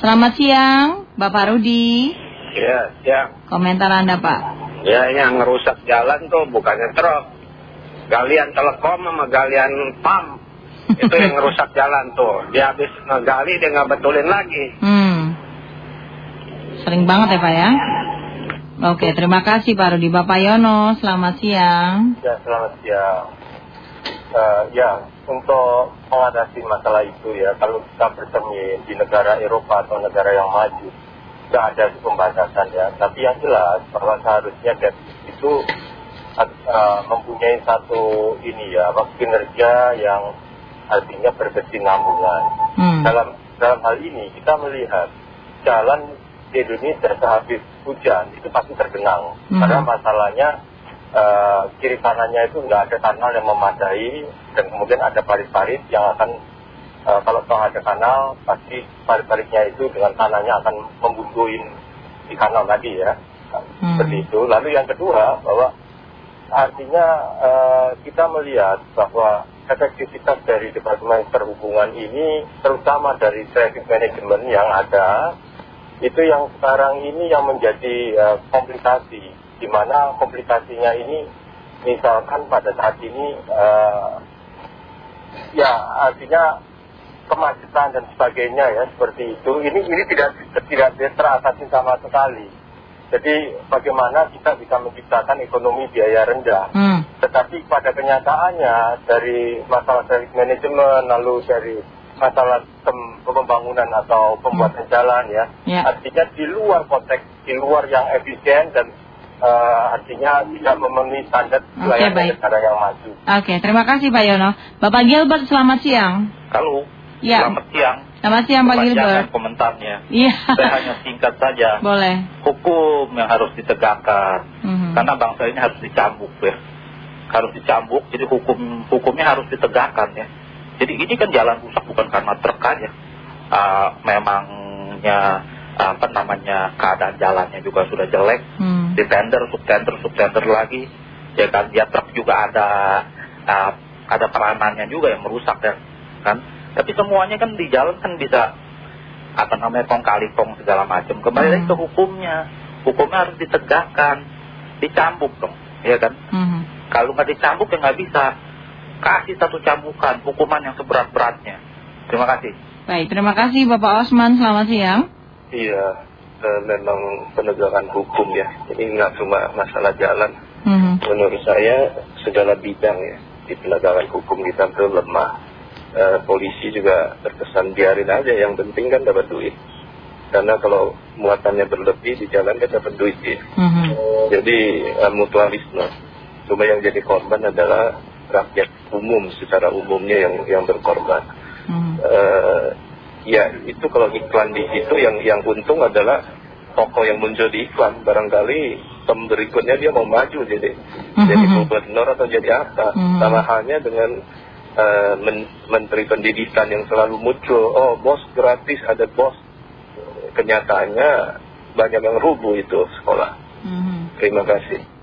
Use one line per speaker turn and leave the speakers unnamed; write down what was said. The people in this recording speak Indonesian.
Selamat siang, Bapak Rudi.
Ya, ya.
Komentar Anda, Pak.
Ya, yang ngerusak jalan tuh bukannya truk. Galian telekom sama galian PAM. Itu yang ngerusak jalan tuh. Dia habis ngegali, dia nggak betulin lagi.
Hmm. Sering banget ya, Pak ya? Oke, terima kasih Pak Rudi. Bapak Yono, selamat siang.
Ya, selamat siang. Uh, ya, untuk mengatasi masalah itu ya, kalau kita bercermin di negara Eropa atau negara yang maju, tidak ada pembatasan ya. Tapi yang jelas bahwa seharusnya defisit itu uh, mempunyai satu ini ya, kinerja yang artinya berkesinambungan.
Hmm.
Dalam dalam hal ini kita melihat jalan di Indonesia sehabis hujan itu pasti tergenang.
Hmm.
Karena masalahnya uh, kiri kanannya itu nggak ada kanal yang memadai dan kemudian ada parit-parit yang akan uh, kalau toh ada kanal pasti parit-paritnya itu dengan tanahnya akan membuntuin di kanal tadi ya.
Hmm.
Seperti itu. Lalu yang kedua bahwa artinya uh, kita melihat bahwa efektivitas dari Departemen Perhubungan ini terutama dari traffic management yang ada itu yang sekarang ini yang menjadi uh, komplikasi di mana komplikasinya ini misalkan pada saat ini uh, ya artinya kemacetan dan sebagainya ya seperti itu ini ini tidak tidak teratasi sama sekali jadi bagaimana kita bisa menciptakan ekonomi biaya rendah
Hmm.
tetapi pada kenyataannya dari masalah traffic management lalu dari masalah pembangunan atau pembuatan jalan ya.
Ya.
Artinya di luar konteks, di luar yang efisien dan eh, artinya tidak memenuhi standar pelayanan
baik.
negara yang maju.
Oke, terima kasih Pak Yono. Bapak Gilbert, selamat siang.
Halo,
Ya.
selamat siang.
Selamat siang Pak Gilbert.
komentarnya.
Iya.
Saya hanya singkat saja.
Boleh.
Hukum yang harus ditegakkan.
Mhm.
Karena bangsa ini harus dicambuk ya. Harus dicambuk, jadi hukum hukumnya harus ditegakkan ya. Jadi ini kan jalan rusak bukan karena truk aja. Ah, memangnya apa namanya keadaan jalannya juga sudah jelek.
Hmm.
Di tender, subtender, subtender lagi. Ya kan, ya truk juga ada ah, ada peranannya juga yang merusak ya kan. Tapi semuanya kan di jalan kan bisa apa namanya kong kali kong segala macam. Kembali lagi
Hmm.
ke hukumnya. Hukumnya harus ditegakkan, dicambuk dong, ya kan?
Mhm.
Kalau nggak dicambuk ya nggak bisa. Kasih satu cambukan, hukuman yang seberat-beratnya. Terima kasih.
Baik, terima kasih Bapak Osman. Selamat siang.
Iya, eh, memang penegakan hukum ya. Ini nggak cuma masalah jalan.
Mhm.
Menurut saya segala bidang ya di penegakan hukum kita itu lemah. Eh, polisi juga terkesan biarin aja, yang penting kan dapat duit. Karena kalau muatannya berlebih di jalan kan dapat duit ya.
Mhm.
Jadi eh, mutualisme. Cuma yang jadi korban adalah rakyat umum secara umumnya yang yang berkorban.
Mhm.
Eh, ya itu kalau iklan di situ yang yang untung adalah toko yang muncul di iklan. Barangkali tem berikutnya dia mau maju jadi jadi gubernur atau jadi apa.
Mhm.
Sama halnya dengan eh, men- menteri pendidikan yang selalu muncul. Oh bos gratis ada bos. Kenyataannya banyak yang rubuh itu sekolah.
Mhm.
Terima kasih.